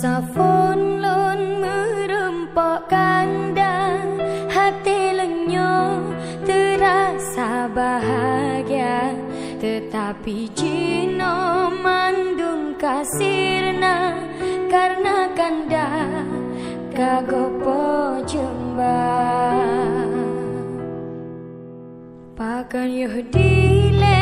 Safon lon merempok kanda Hati lenyo terasa bahagia. Tetapi Cino mandung kasirna Karena kanda kagopo jemba Pakan Yahudi le